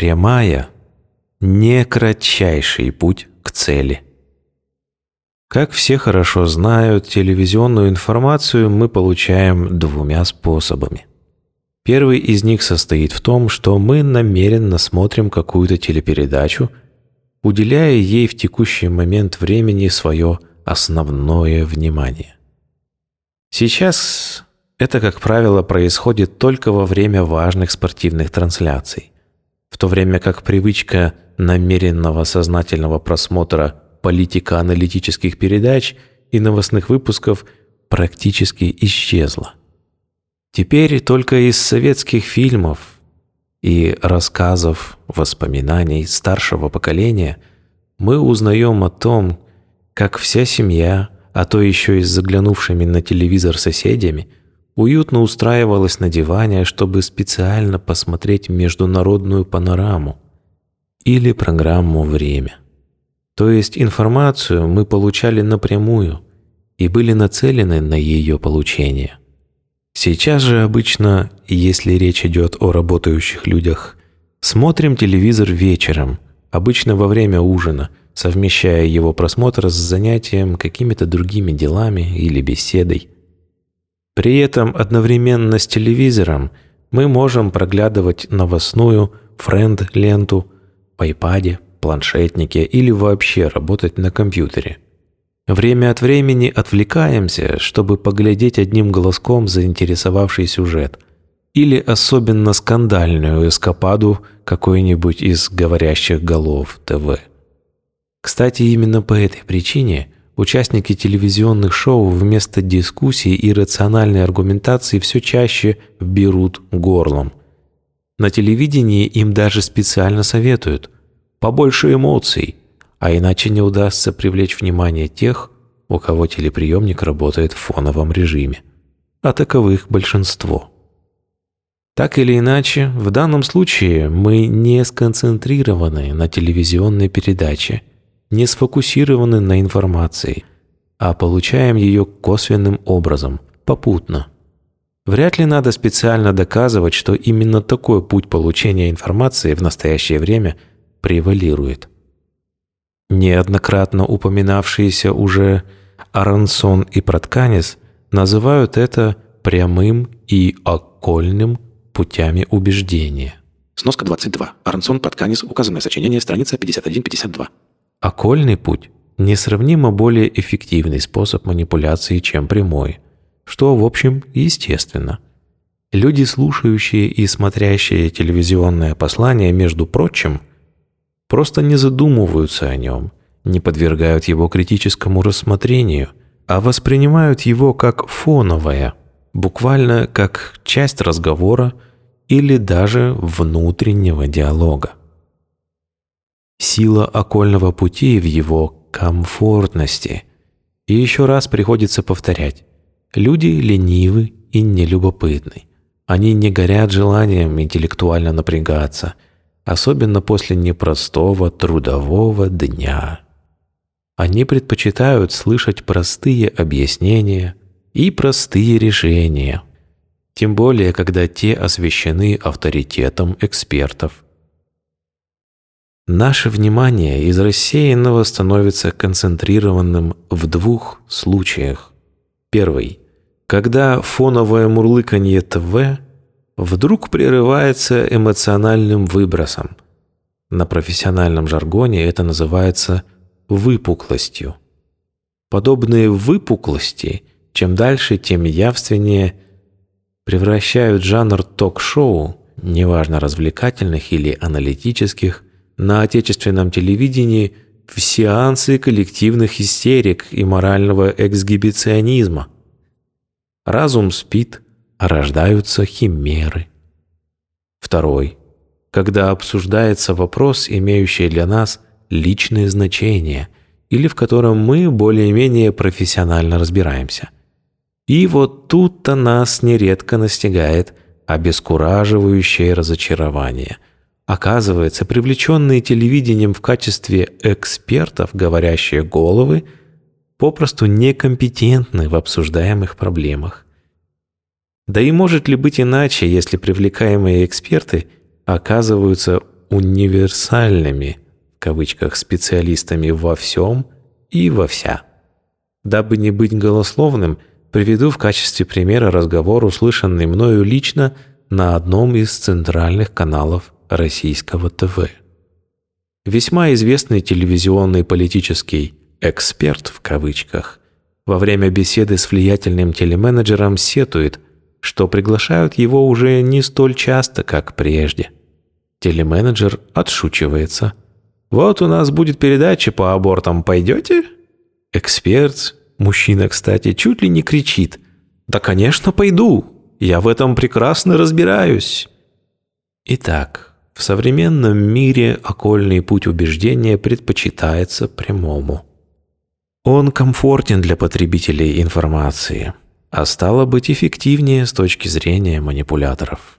Прямая – не кратчайший путь к цели. Как все хорошо знают, телевизионную информацию мы получаем двумя способами. Первый из них состоит в том, что мы намеренно смотрим какую-то телепередачу, уделяя ей в текущий момент времени свое основное внимание. Сейчас это, как правило, происходит только во время важных спортивных трансляций, в то время как привычка намеренного сознательного просмотра политико-аналитических передач и новостных выпусков практически исчезла. Теперь только из советских фильмов и рассказов, воспоминаний старшего поколения мы узнаем о том, как вся семья, а то еще и с заглянувшими на телевизор соседями, уютно устраивалась на диване, чтобы специально посмотреть международную панораму или программу «Время». То есть информацию мы получали напрямую и были нацелены на ее получение. Сейчас же обычно, если речь идет о работающих людях, смотрим телевизор вечером, обычно во время ужина, совмещая его просмотр с занятием какими-то другими делами или беседой. При этом одновременно с телевизором мы можем проглядывать новостную френд-ленту в iPad, планшетнике или вообще работать на компьютере – Время от времени отвлекаемся, чтобы поглядеть одним глазком заинтересовавший сюжет или особенно скандальную эскападу какой-нибудь из говорящих голов ТВ. Кстати, именно по этой причине участники телевизионных шоу вместо дискуссий и рациональной аргументации все чаще берут горлом. На телевидении им даже специально советуют побольше эмоций, а иначе не удастся привлечь внимание тех, у кого телеприемник работает в фоновом режиме. А таковых большинство. Так или иначе, в данном случае мы не сконцентрированы на телевизионной передаче, не сфокусированы на информации, а получаем ее косвенным образом, попутно. Вряд ли надо специально доказывать, что именно такой путь получения информации в настоящее время превалирует. Неоднократно упоминавшиеся уже Арансон и Протканис называют это прямым и окольным путями убеждения. Сноска 22. Арансон, Протканис, указанное сочинение, страница 51-52. Окольный путь – несравнимо более эффективный способ манипуляции, чем прямой, что, в общем, естественно. Люди, слушающие и смотрящие телевизионное послание, между прочим – просто не задумываются о нем, не подвергают его критическому рассмотрению, а воспринимают его как фоновое, буквально как часть разговора или даже внутреннего диалога. Сила окольного пути в его комфортности. И еще раз приходится повторять. Люди ленивы и нелюбопытны. Они не горят желанием интеллектуально напрягаться – особенно после непростого трудового дня. Они предпочитают слышать простые объяснения и простые решения, тем более, когда те освещены авторитетом экспертов. Наше внимание из рассеянного становится концентрированным в двух случаях. Первый. Когда фоновое мурлыканье ТВ – вдруг прерывается эмоциональным выбросом. На профессиональном жаргоне это называется выпуклостью. Подобные выпуклости, чем дальше, тем явственнее превращают жанр ток-шоу, неважно развлекательных или аналитических, на отечественном телевидении в сеансы коллективных истерик и морального эксгибиционизма. Разум спит, рождаются химеры. Второй. Когда обсуждается вопрос, имеющий для нас личное значение, или в котором мы более-менее профессионально разбираемся. И вот тут-то нас нередко настигает обескураживающее разочарование. Оказывается, привлеченные телевидением в качестве экспертов, говорящие головы, попросту некомпетентны в обсуждаемых проблемах. Да и может ли быть иначе, если привлекаемые эксперты оказываются «универсальными» в кавычках специалистами во всем и во вся. Дабы не быть голословным, приведу в качестве примера разговор, услышанный мною лично на одном из центральных каналов российского ТВ. Весьма известный телевизионный политический «эксперт» в кавычках во время беседы с влиятельным телеменеджером сетует, что приглашают его уже не столь часто, как прежде. Телеменеджер отшучивается. «Вот у нас будет передача по абортам, пойдете?» Эксперт, мужчина, кстати, чуть ли не кричит. «Да, конечно, пойду! Я в этом прекрасно разбираюсь!» Итак, в современном мире окольный путь убеждения предпочитается прямому. Он комфортен для потребителей информации, а стало быть эффективнее с точки зрения манипуляторов.